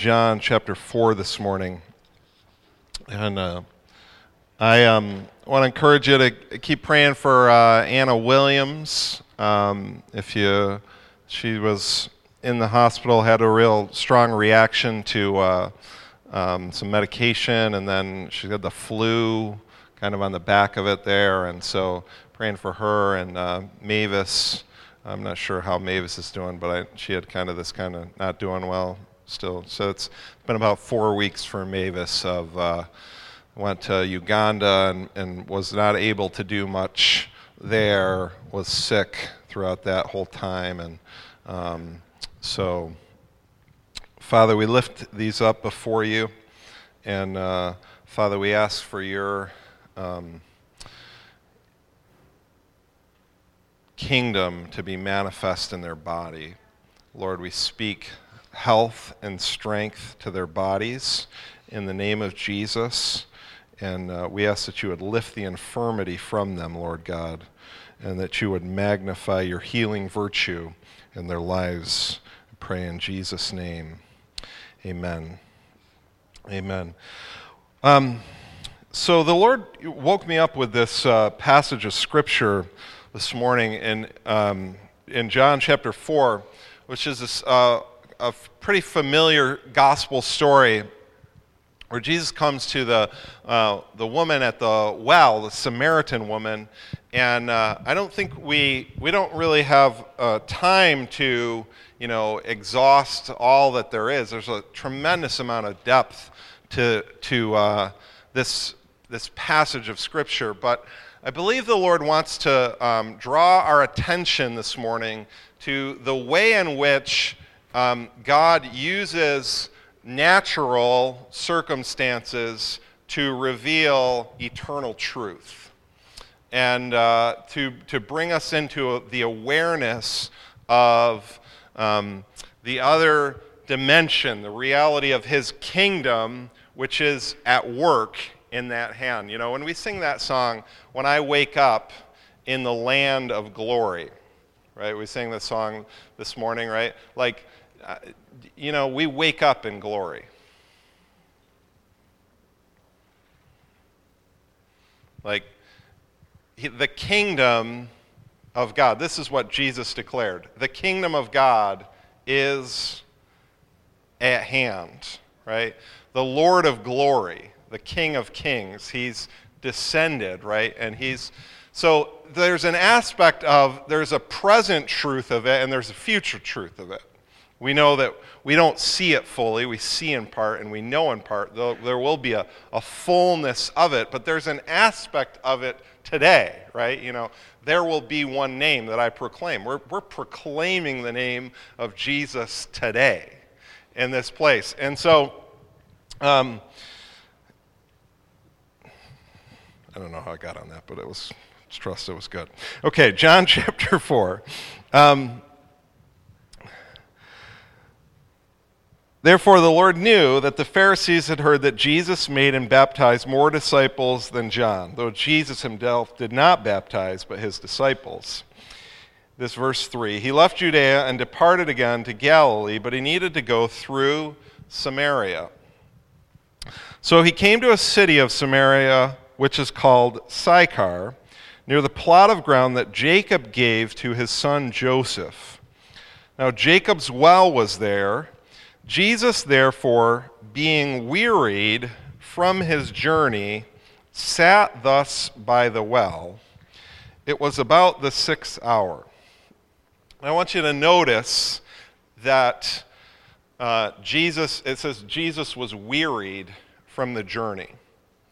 John chapter 4 this morning. And uh, I um, want to encourage you to keep praying for uh, Anna Williams. Um, if you, she was in the hospital, had a real strong reaction to uh, um, some medication, and then she had the flu kind of on the back of it there. And so praying for her and uh, Mavis. I'm not sure how Mavis is doing, but I, she had kind of this kind of not doing well still. So it's been about four weeks for Mavis of uh, went to Uganda and, and was not able to do much there. Was sick throughout that whole time, and um, so Father, we lift these up before you, and uh, Father, we ask for your. Um, kingdom to be manifest in their body. Lord, we speak health and strength to their bodies in the name of Jesus. And uh, we ask that you would lift the infirmity from them, Lord God, and that you would magnify your healing virtue in their lives. I pray in Jesus' name. Amen. Amen. Um, so the Lord woke me up with this uh, passage of Scripture this morning in, um, in John chapter 4, which is this, uh, a pretty familiar gospel story where Jesus comes to the, uh, the woman at the well, the Samaritan woman, and uh, I don't think we, we don't really have uh, time to, you know, exhaust all that there is. There's a tremendous amount of depth to, to uh, this, this passage of Scripture, but I believe the Lord wants to um, draw our attention this morning to the way in which um, God uses natural circumstances to reveal eternal truth and uh, to, to bring us into the awareness of um, the other dimension, the reality of His kingdom, which is at work in that hand. You know, when we sing that song, When I Wake Up in the Land of Glory, right? We sang this song this morning, right? Like, you know, we wake up in glory. Like, the kingdom of God, this is what Jesus declared. The kingdom of God is at hand, right? The Lord of glory, the King of kings, he's descended, right? And he's so there's an aspect of there's a present truth of it and there's a future truth of it. We know that we don't see it fully, we see in part and we know in part. There will be a, a fullness of it, but there's an aspect of it today, right? You know, there will be one name that I proclaim. We're, we're proclaiming the name of Jesus today in this place. And so, um, I don't know how I got on that, but it was, trust it was good. Okay, John chapter 4. Um, Therefore, the Lord knew that the Pharisees had heard that Jesus made and baptized more disciples than John, though Jesus himself did not baptize, but his disciples. This verse 3 He left Judea and departed again to Galilee, but he needed to go through Samaria. So he came to a city of Samaria, which is called Sychar, near the plot of ground that Jacob gave to his son Joseph. Now, Jacob's well was there. Jesus, therefore, being wearied from his journey, sat thus by the well. It was about the sixth hour. I want you to notice that uh, Jesus, it says Jesus was wearied from the journey.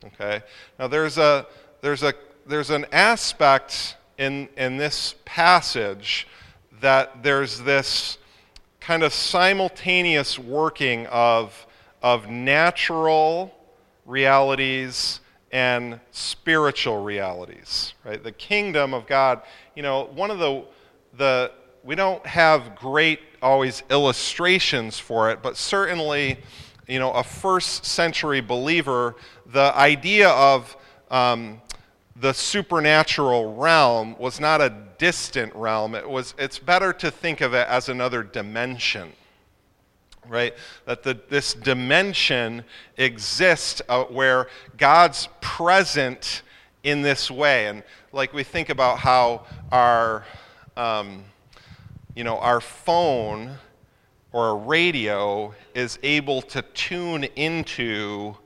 Okay? Now there's a there's a there's an aspect in in this passage that there's this kind of simultaneous working of, of natural realities and spiritual realities, right? The kingdom of God, you know, one of the, the we don't have great always illustrations for it, but certainly, you know, a first century believer, the idea of um, the supernatural realm was not a distant realm. It was, it's better to think of it as another dimension. right? That the, this dimension exists where God's present in this way. And like we think about how our, um, you know, our phone or a radio is able to tune into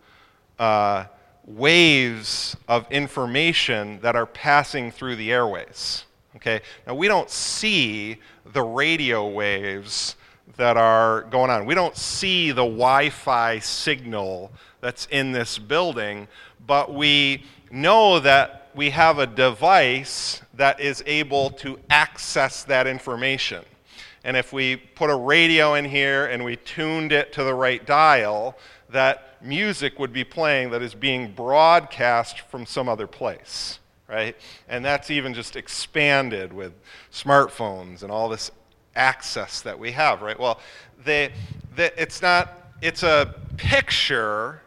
uh, waves of information that are passing through the airways. Okay? Now, we don't see the radio waves that are going on. We don't see the Wi Fi signal that's in this building, but we know that we have a device that is able to access that information. And if we put a radio in here and we tuned it to the right dial, that music would be playing that is being broadcast from some other place, right? And that's even just expanded with smartphones and all this access that we have, right? Well, they, they, it's not, it's a picture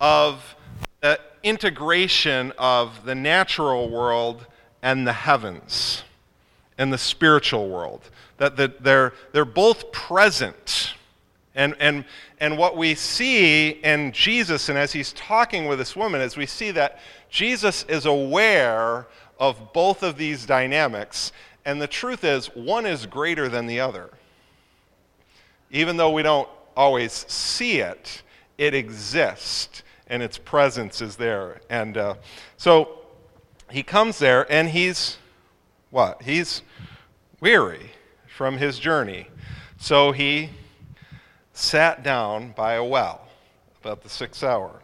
of the integration of the natural world and the heavens and the spiritual world. That, that they're, they're both present. And, and, and what we see in Jesus, and as he's talking with this woman, is we see that Jesus is aware of both of these dynamics. And the truth is, one is greater than the other. Even though we don't always see it, it exists and its presence is there. And uh, so he comes there and he's what? He's weary from his journey. So he sat down by a well about the sixth hour.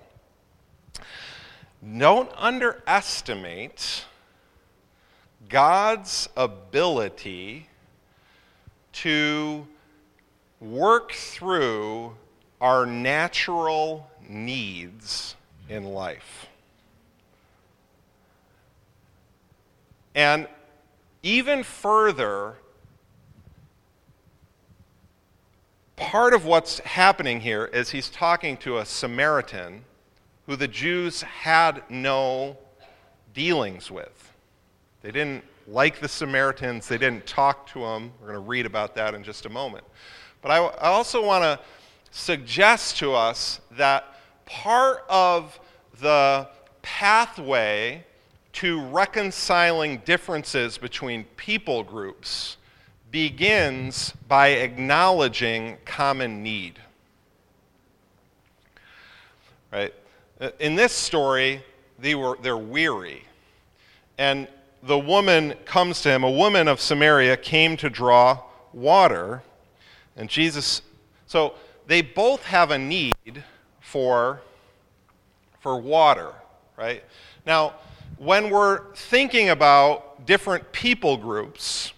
Don't underestimate God's ability to work through our natural needs in life. And even further, part of what's happening here is he's talking to a Samaritan who the Jews had no dealings with. They didn't like the Samaritans, they didn't talk to them. We're going to read about that in just a moment. But I, also want to suggest to us that part of the pathway to reconciling differences between people groups begins by acknowledging common need. Right? Uh, in this story, they were, they're weary. And the woman comes to him. A woman of Samaria came to draw water. And Jesus, so they both have a need for, for water, right? Now, when we're thinking about different people groups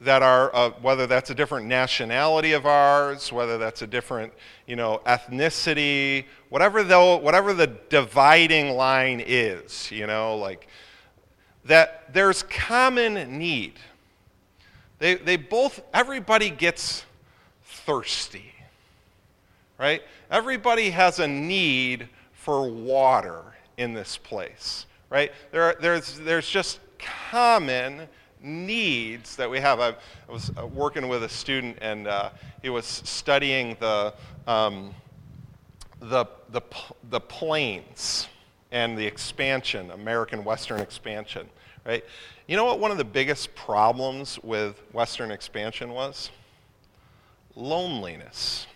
that are, uh, whether that's a different nationality of ours, whether that's a different, you know, ethnicity, whatever, though, whatever the dividing line is, you know, like that there's common need. They, they both, everybody gets thirsty, right? Everybody has a need for water in this place, right? There there's, there's just common needs that we have. I, I was uh, working with a student, and uh, he was studying the, um, the, the, the plains and the expansion, American Western expansion, right? You know what one of the biggest problems with Western expansion was? Loneliness.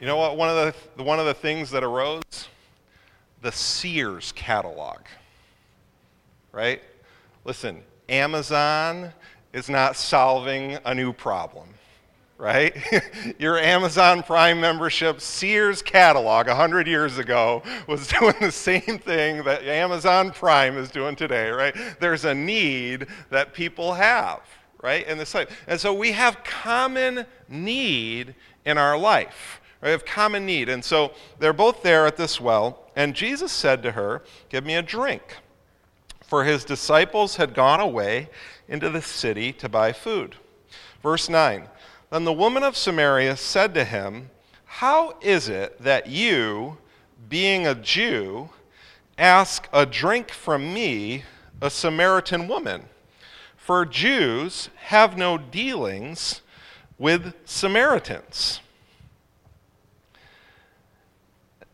You know what one of the, one of the things that arose? The Sears catalog, right? Listen, Amazon is not solving a new problem right? Your Amazon Prime membership, Sears catalog 100 years ago was doing the same thing that Amazon Prime is doing today, right? There's a need that people have, right? In the site. And so we have common need in our life. Right? We have common need. And so they're both there at this well, and Jesus said to her, Give me a drink. For his disciples had gone away into the city to buy food. Verse 9. Then the woman of Samaria said to him, How is it that you, being a Jew, ask a drink from me, a Samaritan woman? For Jews have no dealings with Samaritans.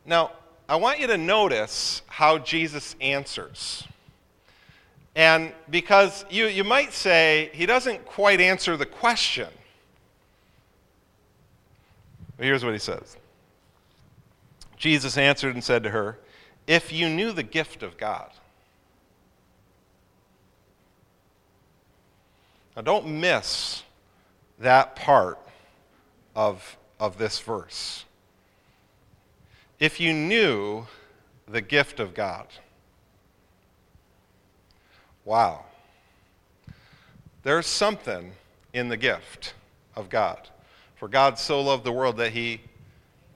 Now, I want you to notice how Jesus answers. And because you, you might say he doesn't quite answer the question. But here's what he says Jesus answered and said to her, If you knew the gift of God. Now, don't miss that part of, of this verse. If you knew the gift of God. Wow. There's something in the gift of God. For God so loved the world that he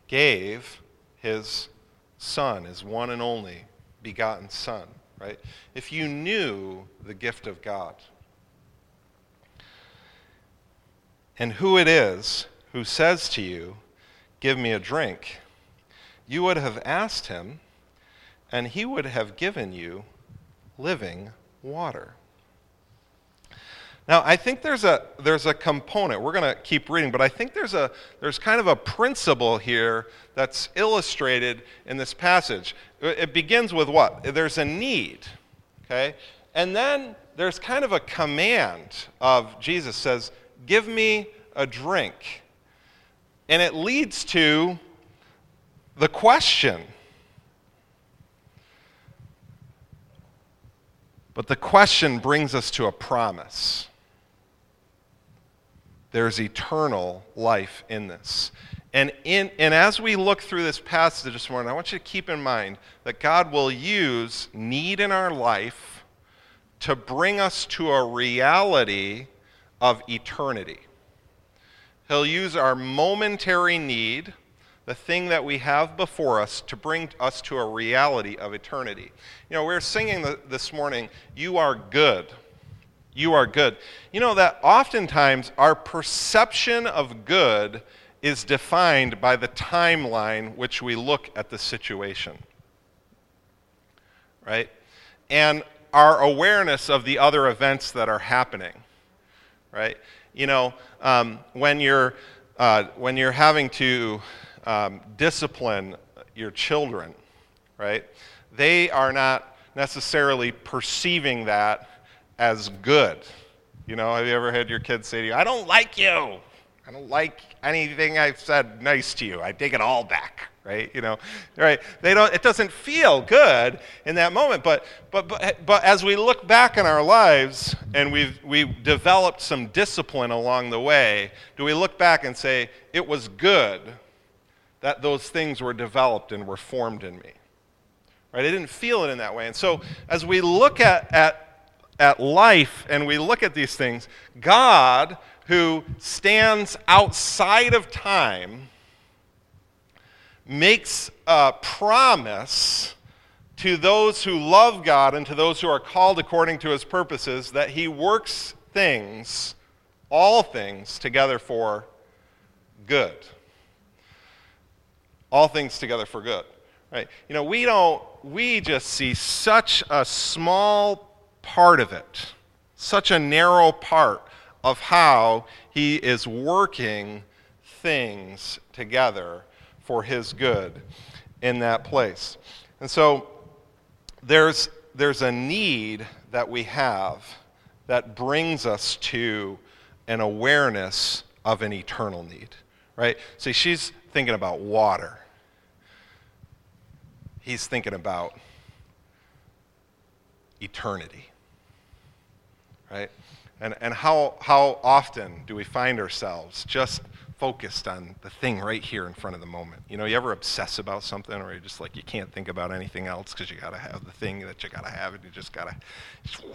gave his Son, his one and only begotten Son, right? If you knew the gift of God and who it is who says to you, Give me a drink, you would have asked him, and he would have given you living water. Now, I think there's a, there's a component. We're going to keep reading, but I think there's, a, there's kind of a principle here that's illustrated in this passage. It begins with what? There's a need, okay? And then there's kind of a command of Jesus says, Give me a drink. And it leads to the question. But the question brings us to a promise. There's eternal life in this. And, in, and as we look through this passage this morning, I want you to keep in mind that God will use need in our life to bring us to a reality of eternity. He'll use our momentary need, the thing that we have before us, to bring us to a reality of eternity. You know, we are singing the, this morning, You Are Good you are good. You know that oftentimes our perception of good is defined by the timeline which we look at the situation. Right? And our awareness of the other events that are happening. Right? You know, um, when, you're, uh, when you're having to um, discipline your children, right? They are not necessarily perceiving that as good. You know, have you ever had your kids say to you, I don't like you. I don't like anything I've said nice to you. I take it all back, right? You know, right? They don't. It doesn't feel good in that moment, but but but, but as we look back in our lives and we've we've developed some discipline along the way, do we look back and say it was good that those things were developed and were formed in me? Right? I didn't feel it in that way, and so as we look at at at life and we look at these things, God, who stands outside of time, makes a promise to those who love God and to those who are called according to his purposes that he works things, all things, together for good. All things together for good. Right? You know, we don't, we just see such a small part of it, such a narrow part of how he is working things together for his good in that place. And so there's, there's a need that we have that brings us to an awareness of an eternal need, right? See, she's thinking about water. He's thinking about eternity right? And, and how, how often do we find ourselves just focused on the thing right here in front of the moment? You know, you ever obsess about something or you just like you can't think about anything else because you got to have the thing that you got to have and you just got to,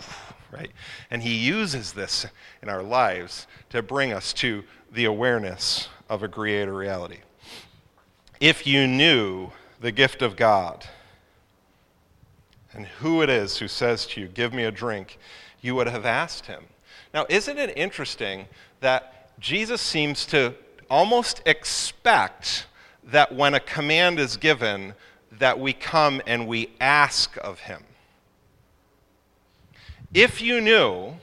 right? And he uses this in our lives to bring us to the awareness of a greater reality. If you knew the gift of God and who it is who says to you, Give me a drink, you would have asked him. Now, isn't it interesting that Jesus seems to almost expect that when a command is given, that we come and we ask of him? If you knew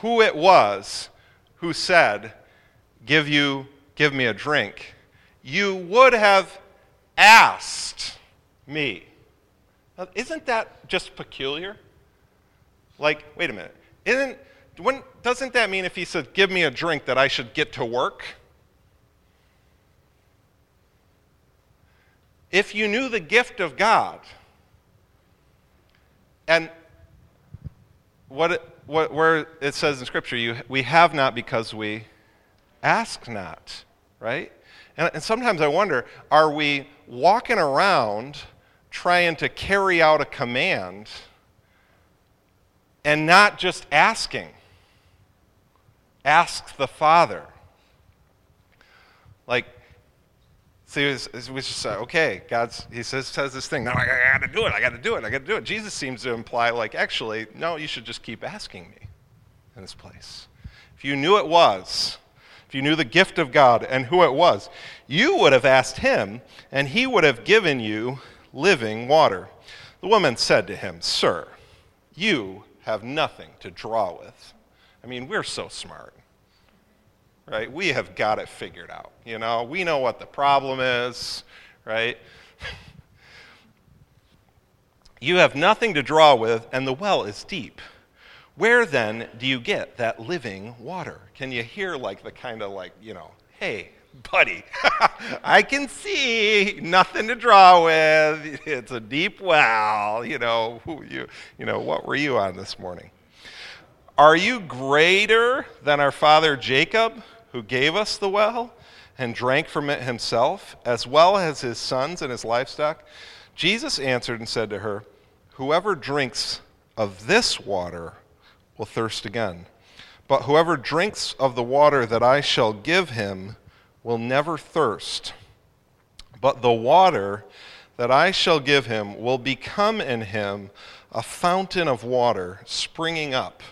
who it was who said, give you give me a drink, you would have asked me. Now, isn't that just peculiar? Like, wait a minute. Isn't when, doesn't that mean if he said, Give me a drink, that I should get to work? If you knew the gift of God, and what, it, what where it says in Scripture, you, we have not because we ask not, right? And, and sometimes I wonder are we walking around trying to carry out a command and not just asking? Ask the Father. Like, see, it was, was just uh, okay. God's He says says this thing. No, I, I got to do it. I got to do it. I got to do it. Jesus seems to imply, like, actually, no, you should just keep asking me in this place. If you knew it was, if you knew the gift of God and who it was, you would have asked Him, and He would have given you living water. The woman said to him, Sir, you have nothing to draw with. I mean, we're so smart right? We have got it figured out. You know, we know what the problem is, right? you have nothing to draw with, and the well is deep. Where then do you get that living water? Can you hear like the kind of like, you know, hey, buddy, I can see nothing to draw with. It's a deep well. You know, who you, you know, what were you on this morning? Are you greater than our father Jacob? who gave us the well and drank from it himself, as well as his sons and his livestock? Jesus answered and said to her, Whoever drinks of this water will thirst again. But whoever drinks of the water that I shall give him will never thirst. But the water that I shall give him will become in him a fountain of water springing up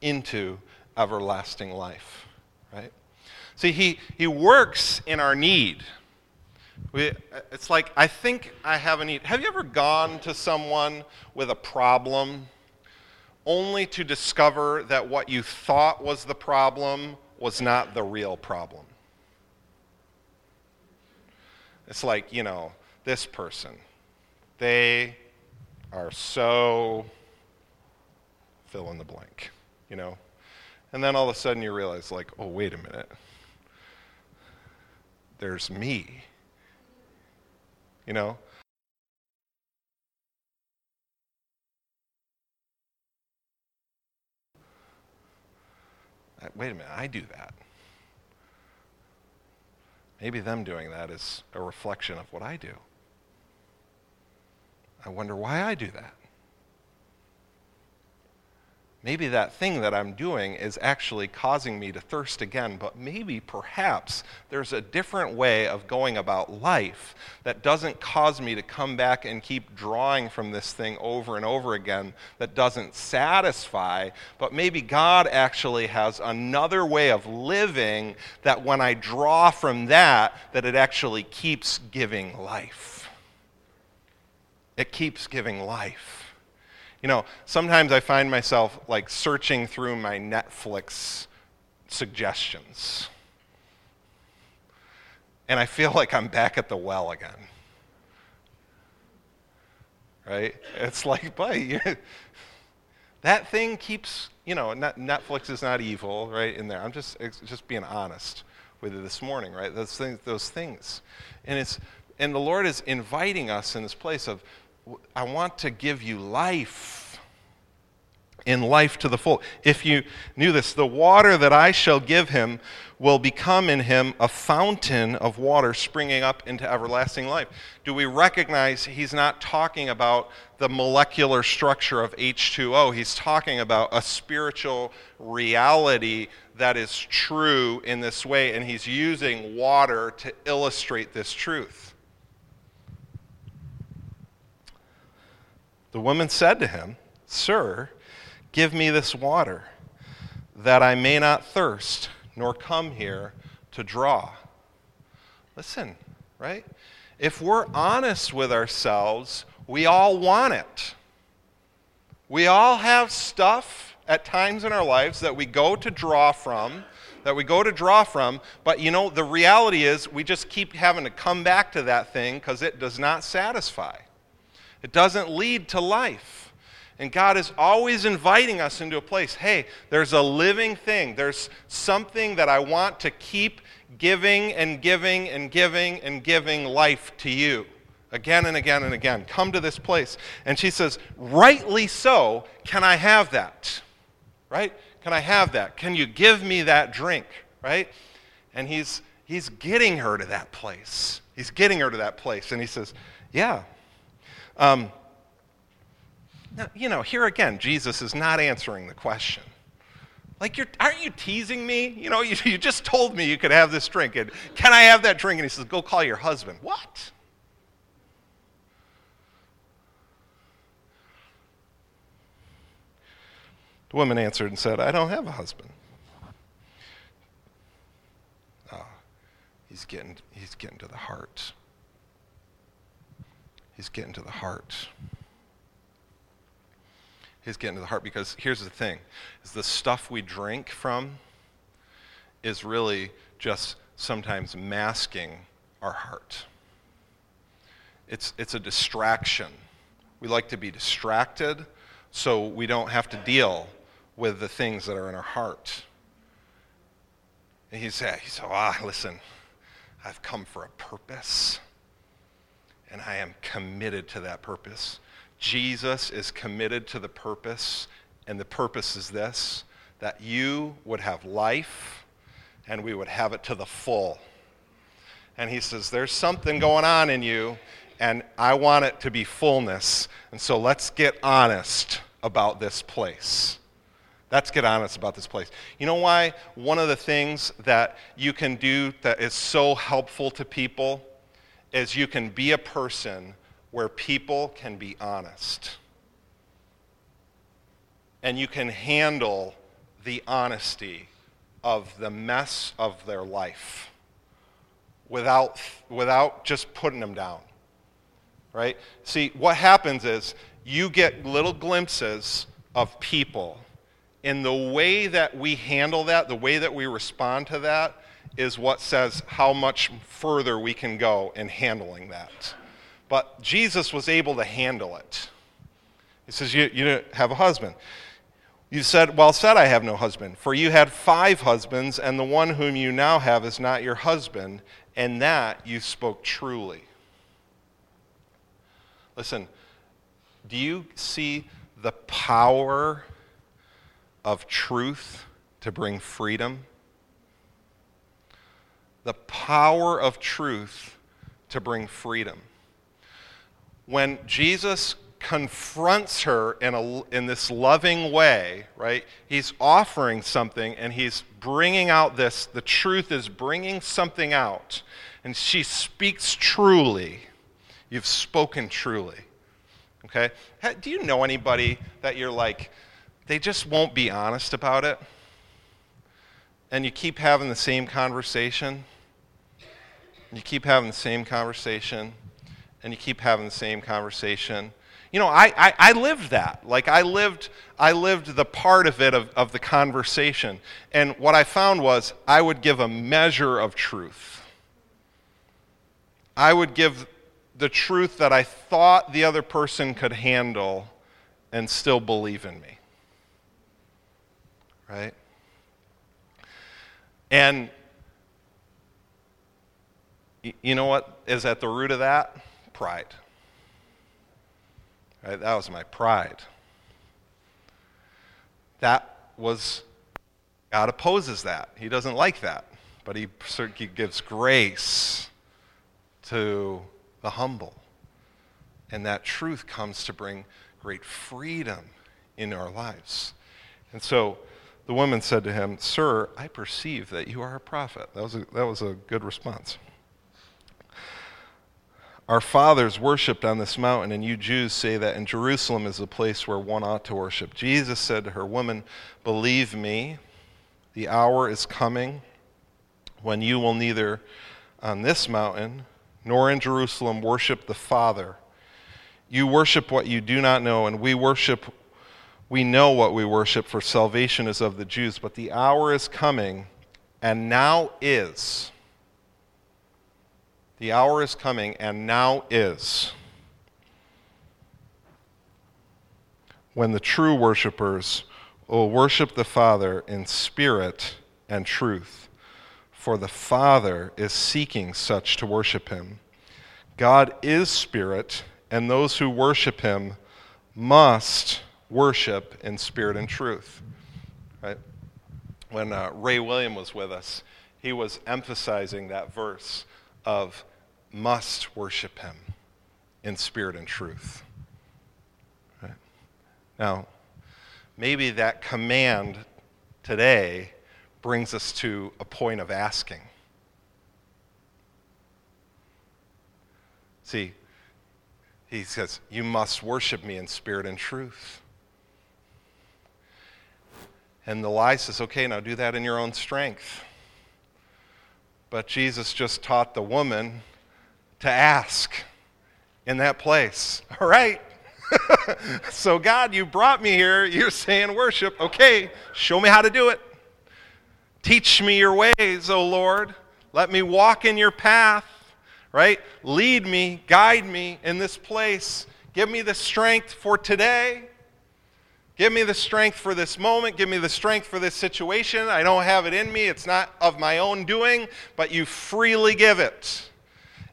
into everlasting life. Right? See, he, he works in our need. We, it's like, I think I have a need. Have you ever gone to someone with a problem only to discover that what you thought was the problem was not the real problem? It's like, you know, this person, they are so fill in the blank, you know? And then all of a sudden you realize, like, oh, wait a minute there's me. You know? Wait a minute, I do that. Maybe them doing that is a reflection of what I do. I wonder why I do that. Maybe that thing that I'm doing is actually causing me to thirst again, but maybe, perhaps, there's a different way of going about life that doesn't cause me to come back and keep drawing from this thing over and over again that doesn't satisfy, but maybe God actually has another way of living that when I draw from that, that it actually keeps giving life. It keeps giving life. You know, sometimes I find myself like searching through my Netflix suggestions. And I feel like I'm back at the well again. Right? It's like, buddy, that thing keeps, you know, Netflix is not evil, right? In there, I'm just just being honest with you this morning, right? Those things, those things, and it's and the Lord is inviting us in this place of I want to give you life in life to the full. If you knew this, the water that I shall give him will become in him a fountain of water springing up into everlasting life. Do we recognize he's not talking about the molecular structure of H2O? He's talking about a spiritual reality that is true in this way, and he's using water to illustrate this truth. The woman said to him, Sir, give me this water, that I may not thirst, nor come here to draw. Listen, right? If we're honest with ourselves, we all want it. We all have stuff at times in our lives that we go to draw from that we go to draw from, but you know, the reality is we just keep having to come back to that thing because it does not satisfy. It doesn't lead to life. And God is always inviting us into a place hey, there's a living thing. There's something that I want to keep giving and giving and giving and giving life to you again and again and again. Come to this place. And she says, Rightly so, can I have that? Right? Can I have that? Can you give me that drink? Right? And he's, he's getting her to that place. He's getting her to that place. And he says, Yeah. Um, now, you know, here again, Jesus is not answering the question. Like, you're, aren't you teasing me? You know, you, you just told me you could have this drink. And can I have that drink? And he says, Go call your husband. What? The woman answered and said, I don't have a husband. Oh, he's getting, he's getting to the heart. He's getting to the heart. He's getting to the heart because here's the thing is the stuff we drink from is really just sometimes masking our heart. It's, it's a distraction. We like to be distracted so we don't have to deal with the things that are in our heart. And he said, he said, ah, listen, I've come for a purpose, and I am committed to that purpose. Jesus is committed to the purpose, and the purpose is this that you would have life and we would have it to the full. And he says, There's something going on in you, and I want it to be fullness. And so let's get honest about this place. Let's get honest about this place. You know why? One of the things that you can do that is so helpful to people is you can be a person where people can be honest. And you can handle the honesty of the mess of their life without, without just putting them down. Right? See, what happens is you get little glimpses of people and the way that we handle that, the way that we respond to that, is what says how much further we can go in handling that. But Jesus was able to handle it. He says, You, you have a husband. You said, Well said, I have no husband. For you had five husbands, and the one whom you now have is not your husband, and that you spoke truly. Listen, do you see the power of truth to bring freedom, the power of truth to bring freedom. When Jesus confronts her in, a, in this loving way, right? He's offering something and he's bringing out this, the truth is bringing something out. And she speaks truly. You've spoken truly. Okay? Do you know anybody that you're like, they just won't be honest about it. And you keep having the same conversation. You keep having the same conversation. And you keep having the same conversation. You know, I, I, I, lived that. Like I lived, I lived the part of it of, of the conversation. And what I found was I would give a measure of truth. I would give the truth that I thought the other person could handle and still believe in me right? And you know what is at the root of that? Pride. Right? That was my pride. That was, God opposes that. He doesn't like that. But He gives grace to the humble. And that truth comes to bring great freedom in our lives. And so, the woman said to him, Sir, I perceive that you are a prophet. That was a, that was a good response. Our fathers worshipped on this mountain, and you Jews say that in Jerusalem is the place where one ought to worship. Jesus said to her, Woman, believe me, the hour is coming when you will neither on this mountain nor in Jerusalem worship the Father. You worship what you do not know, and we worship we know what we worship, for salvation is of the Jews. But the hour is coming, and now is. The hour is coming, and now is. When the true worshipers will worship the Father in spirit and truth, for the Father is seeking such to worship him. God is spirit, and those who worship him must worship in spirit and truth. Right? When uh, Ray William was with us, he was emphasizing that verse of must worship him in spirit and truth. Right? Now, maybe that command today brings us to a point of asking. See, he says, You must worship me in spirit and truth. And the lie says, Okay, now do that in your own strength. But Jesus just taught the woman to ask in that place. All right. so, God, you brought me here. You're saying worship. Okay, show me how to do it. Teach me your ways, O Lord. Let me walk in your path, right? Lead me, guide me in this place. Give me the strength for today. Give me the strength for this moment. Give me the strength for this situation. I don't have it in me. It's not of my own doing, but you freely give it.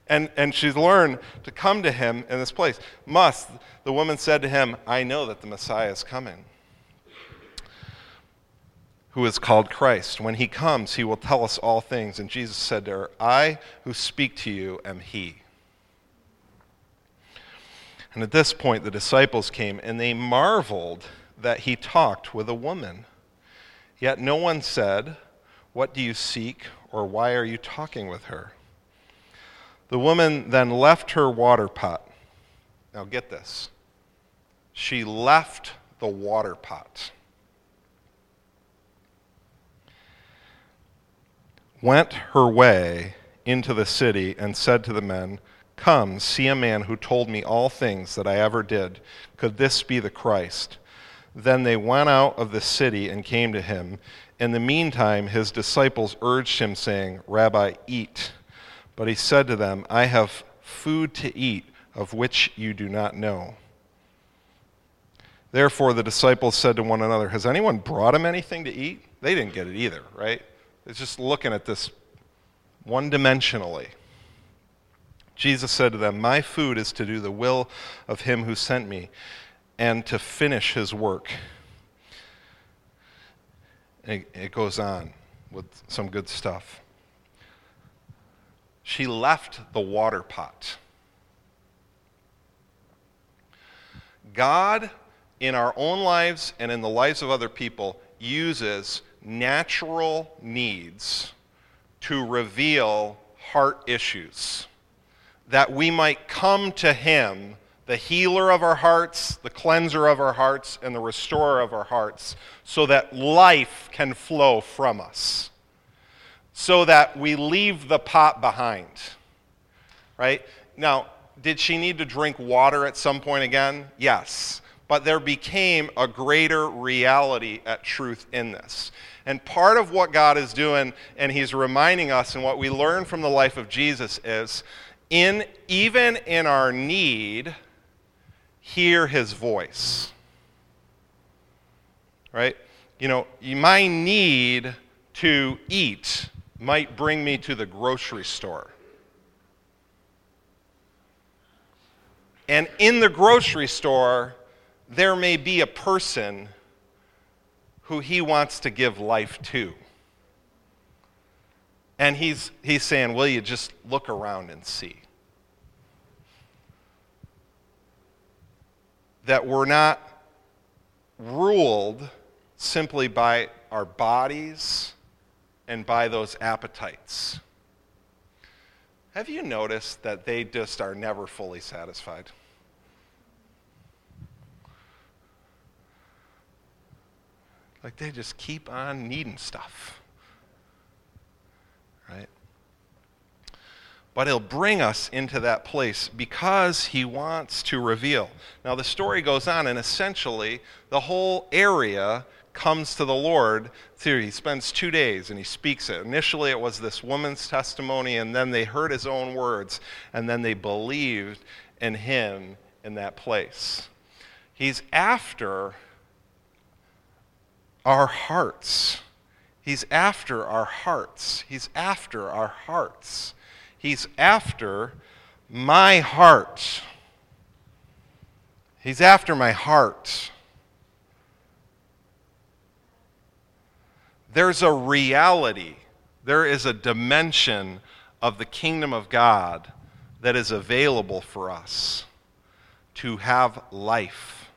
And, and she's learned to come to him in this place. Must, the woman said to him, I know that the Messiah is coming who is called Christ. When he comes, he will tell us all things. And Jesus said to her, I who speak to you am he. And at this point, the disciples came, and they marveled that he talked with a woman. Yet no one said, What do you seek, or why are you talking with her? The woman then left her water pot. Now get this. She left the water pot. went her way into the city and said to the men, Come, see a man who told me all things that I ever did. Could this be the Christ? Then they went out of the city and came to him. In the meantime, his disciples urged him, saying, Rabbi, eat. But he said to them, I have food to eat of which you do not know. Therefore, the disciples said to one another, Has anyone brought him anything to eat? They didn't get it either, right? It's just looking at this one dimensionally. Jesus said to them, My food is to do the will of him who sent me and to finish his work. And it goes on with some good stuff. She left the water pot. God, in our own lives and in the lives of other people, uses natural needs to reveal heart issues, that we might come to Him, the healer of our hearts, the cleanser of our hearts, and the restorer of our hearts, so that life can flow from us, so that we leave the pot behind. Right? Now, did she need to drink water at some point again? Yes. But there became a greater reality at truth in this. And part of what God is doing, and He's reminding us, and what we learn from the life of Jesus is in even in our need, hear His voice. Right? You know, my need to eat might bring me to the grocery store. And in the grocery store, there may be a person who he wants to give life to. And he's, he's saying, Will you just look around and see? That we're not ruled simply by our bodies and by those appetites. Have you noticed that they just are never fully satisfied? Like they just keep on needing stuff. But he'll bring us into that place because he wants to reveal. Now, the story goes on, and essentially, the whole area comes to the Lord through. He spends two days and he speaks it. Initially, it was this woman's testimony, and then they heard his own words, and then they believed in him in that place. He's after our hearts. He's after our hearts. He's after our hearts. He's after my heart. He's after my heart. There's a reality, there is a dimension of the kingdom of God that is available for us to have life.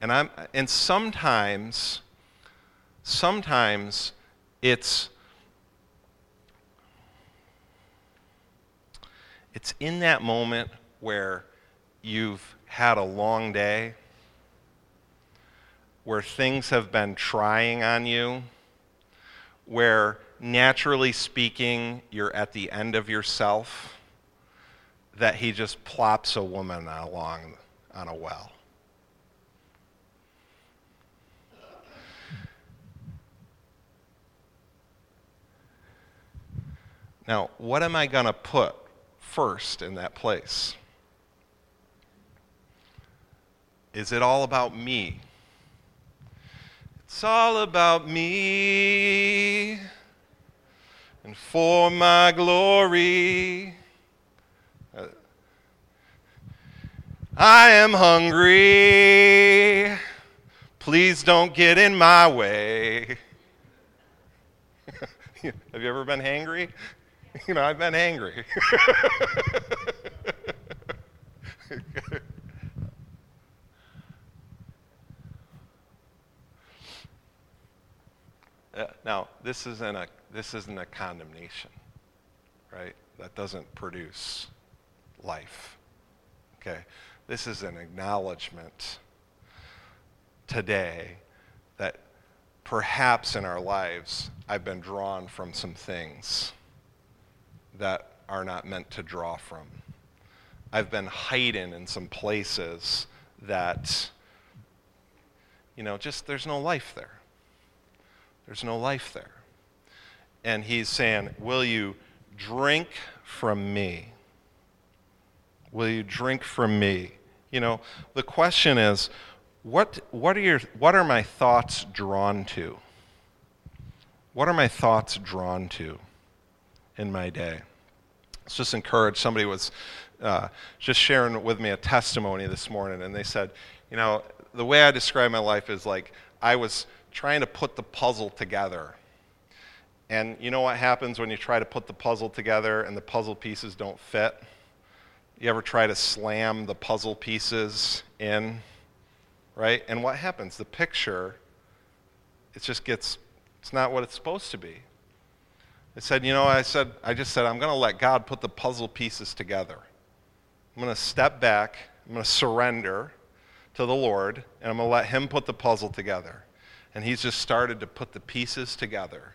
And, I'm, and sometimes, sometimes it's, it's in that moment where you've had a long day, where things have been trying on you, where naturally speaking, you're at the end of yourself, that he just plops a woman along on a well. Now, what am I going to put first in that place? Is it all about me? It's all about me and for my glory. Uh, I am hungry. Please don't get in my way. Have you ever been hangry? You know, I've been angry. Uh, now, this isn't a this isn't a condemnation, right? That doesn't produce life. Okay, this is an acknowledgement today that perhaps in our lives I've been drawn from some things that are not meant to draw from. I've been hiding in some places that, you know, just there's no life there. There's no life there. And he's saying, Will you drink from me? Will you drink from me? You know, the question is, what, what, are, your, what are my thoughts drawn to? What are my thoughts drawn to in my day? Let's just encourage. Somebody was uh, just sharing with me a testimony this morning, and they said, you know, the way I describe my life is like I was trying to put the puzzle together. And you know what happens when you try to put the puzzle together and the puzzle pieces don't fit? You ever try to slam the puzzle pieces in? Right? And what happens? The picture, it just gets, it's not what it's supposed to be. I said, you know, I said, I just said, I'm going to let God put the puzzle pieces together. I'm going to step back. I'm going to surrender to the Lord, and I'm going to let Him put the puzzle together. And He's just started to put the pieces together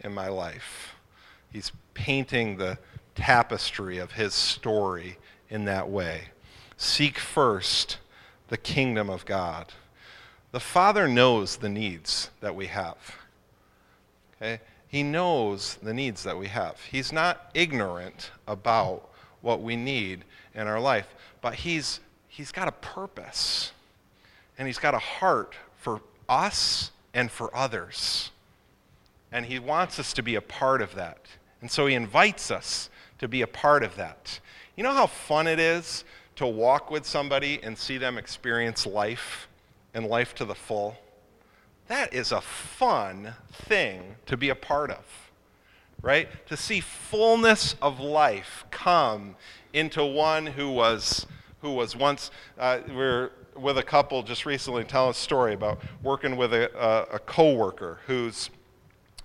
in my life. He's painting the tapestry of His story in that way. Seek first the kingdom of God. The Father knows the needs that we have. Okay? He knows the needs that we have. He's not ignorant about what we need in our life, but he's, he's got a purpose and he's got a heart for us and for others. And he wants us to be a part of that. And so he invites us to be a part of that. You know how fun it is to walk with somebody and see them experience life and life to the full? That is a fun thing to be a part of, right? To see fullness of life come into one who was, who was once, uh, we are with a couple just recently telling a story about working with a, a, a coworker who's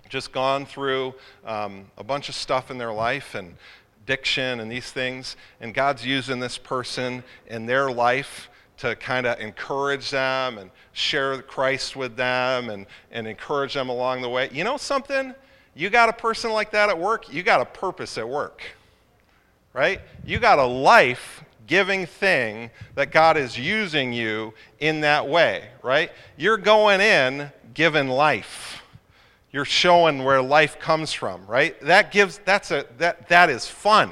just gone through um, a bunch of stuff in their life and addiction and these things, and God's using this person in their life to kind of encourage them and share Christ with them and, and encourage them along the way. You know something? You got a person like that at work, you got a purpose at work, right? You got a life giving thing that God is using you in that way, right? You're going in giving life. You're showing where life comes from, right? That gives that's a that that is fun.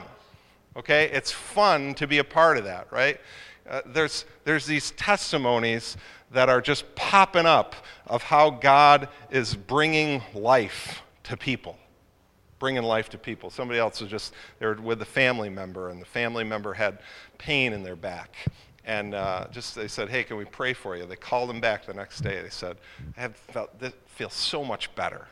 Okay? It's fun to be a part of that, right? Uh, there's there's these testimonies that are just popping up of how God is bringing life to people bringing life to people. Somebody else was just, they were with a family member, and the family member had pain in their back. And uh, just they said, hey, can we pray for you? They called him back the next day. They said, I have felt, this feels so much better.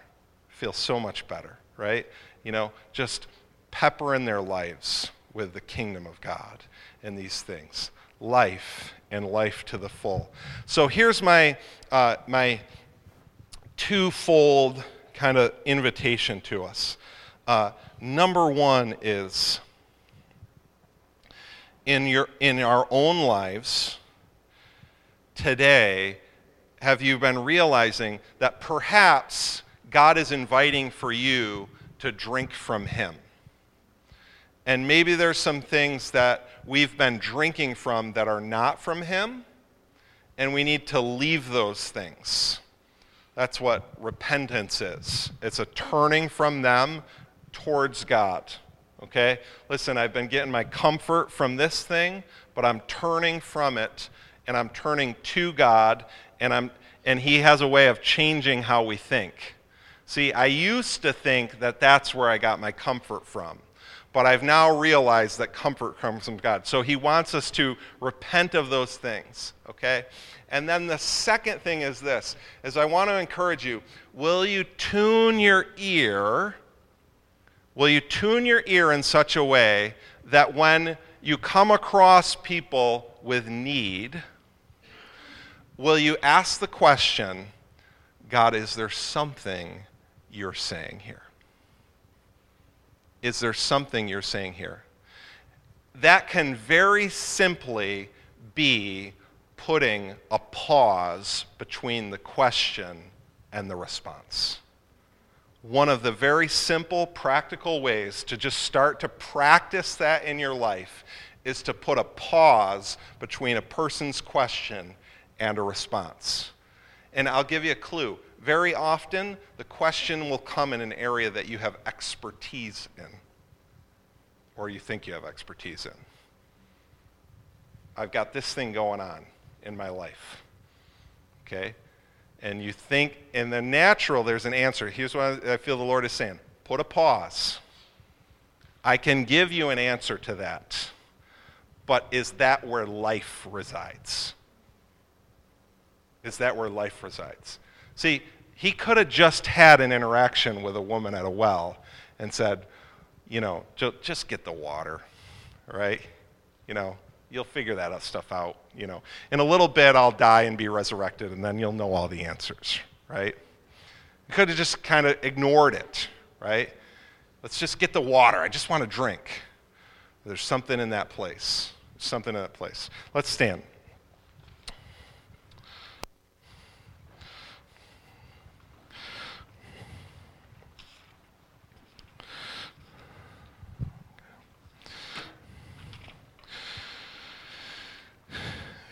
Feels so much better, right? You know, just pepper in their lives with the kingdom of God and these things. Life and life to the full. So here's my, uh, my twofold kind of invitation to us. Uh, number one is in, your, in our own lives today, have you been realizing that perhaps God is inviting for you to drink from Him? And maybe there's some things that we've been drinking from that are not from Him, and we need to leave those things. That's what repentance is. It's a turning from them towards God. Okay? Listen, I've been getting my comfort from this thing, but I'm turning from it and I'm turning to God and I'm and he has a way of changing how we think. See, I used to think that that's where I got my comfort from. But I've now realized that comfort comes from God. So he wants us to repent of those things, okay? And then the second thing is this is I want to encourage you, will you tune your ear will you tune your ear in such a way that when you come across people with need, will you ask the question, God, is there something you're saying here? Is there something you're saying here? That can very simply be putting a pause between the question and the response one of the very simple, practical ways to just start to practice that in your life is to put a pause between a person's question and a response. And I'll give you a clue. Very often, the question will come in an area that you have expertise in, or you think you have expertise in. I've got this thing going on in my life. Okay? and you think in the natural there's an answer. Here's what I feel the Lord is saying put a pause. I can give you an answer to that, but is that where life resides? Is that where life resides? See, he could have just had an interaction with a woman at a well and said, you know, just get the water, right? You know, You'll figure that stuff out, you know. In a little bit, I'll die and be resurrected, and then you'll know all the answers, right? You could have just kind of ignored it, right? Let's just get the water. I just want to drink. There's something in that place. There's something in that place. Let's stand.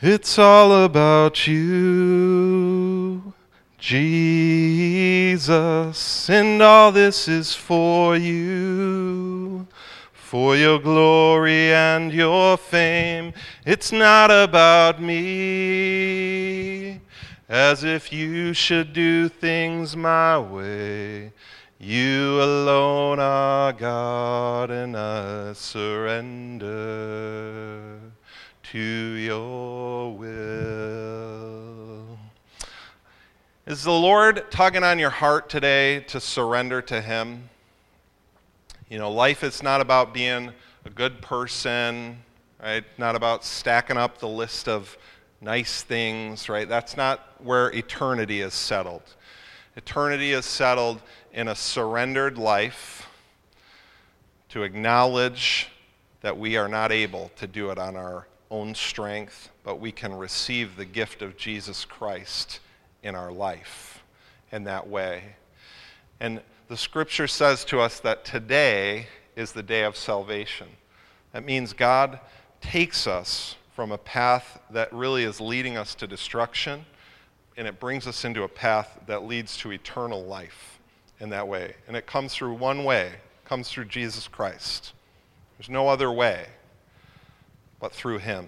It's all about you, Jesus, and all this is for you, for your glory and your fame. It's not about me, as if you should do things my way. You alone are God, and I surrender to your will. Is the Lord tugging on your heart today to surrender to Him? You know, life is not about being a good person, right? Not about stacking up the list of nice things, right? That's not where eternity is settled. Eternity is settled in a surrendered life to acknowledge that we are not able to do it on our own strength, but we can receive the gift of Jesus Christ in our life in that way. And the scripture says to us that today is the day of salvation. That means God takes us from a path that really is leading us to destruction and it brings us into a path that leads to eternal life in that way. And it comes through one way, comes through Jesus Christ. There's no other way but through him.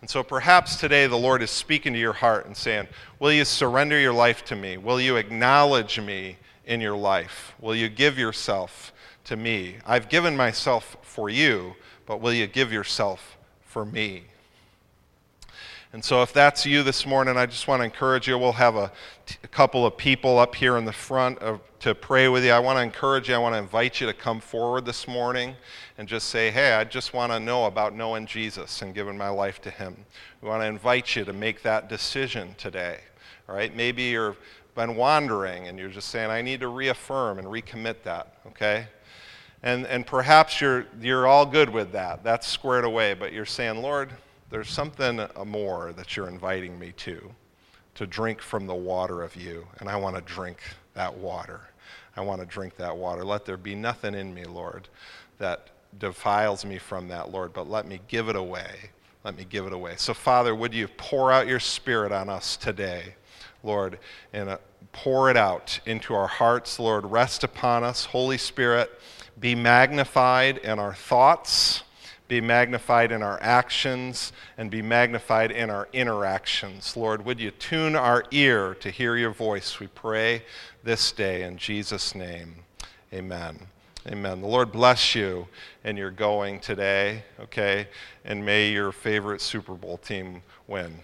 And so perhaps today the Lord is speaking to your heart and saying, Will you surrender your life to me? Will you acknowledge me in your life? Will you give yourself to me? I've given myself for you, but will you give yourself for me? And so, if that's you this morning, I just want to encourage you. We'll have a, a couple of people up here in the front of, to pray with you. I want to encourage you. I want to invite you to come forward this morning and just say, Hey, I just want to know about knowing Jesus and giving my life to Him. We want to invite you to make that decision today. All right? Maybe you've been wandering and you're just saying, I need to reaffirm and recommit that. Okay? And, and perhaps you're, you're all good with that. That's squared away. But you're saying, Lord, there's something more that you're inviting me to, to drink from the water of you. And I want to drink that water. I want to drink that water. Let there be nothing in me, Lord, that defiles me from that, Lord, but let me give it away. Let me give it away. So, Father, would you pour out your Spirit on us today, Lord, and uh, pour it out into our hearts, Lord. Rest upon us, Holy Spirit. Be magnified in our thoughts be magnified in our actions, and be magnified in our interactions. Lord, would you tune our ear to hear your voice? We pray this day in Jesus' name. Amen. Amen. The Lord bless you in your going today, okay? And may your favorite Super Bowl team win.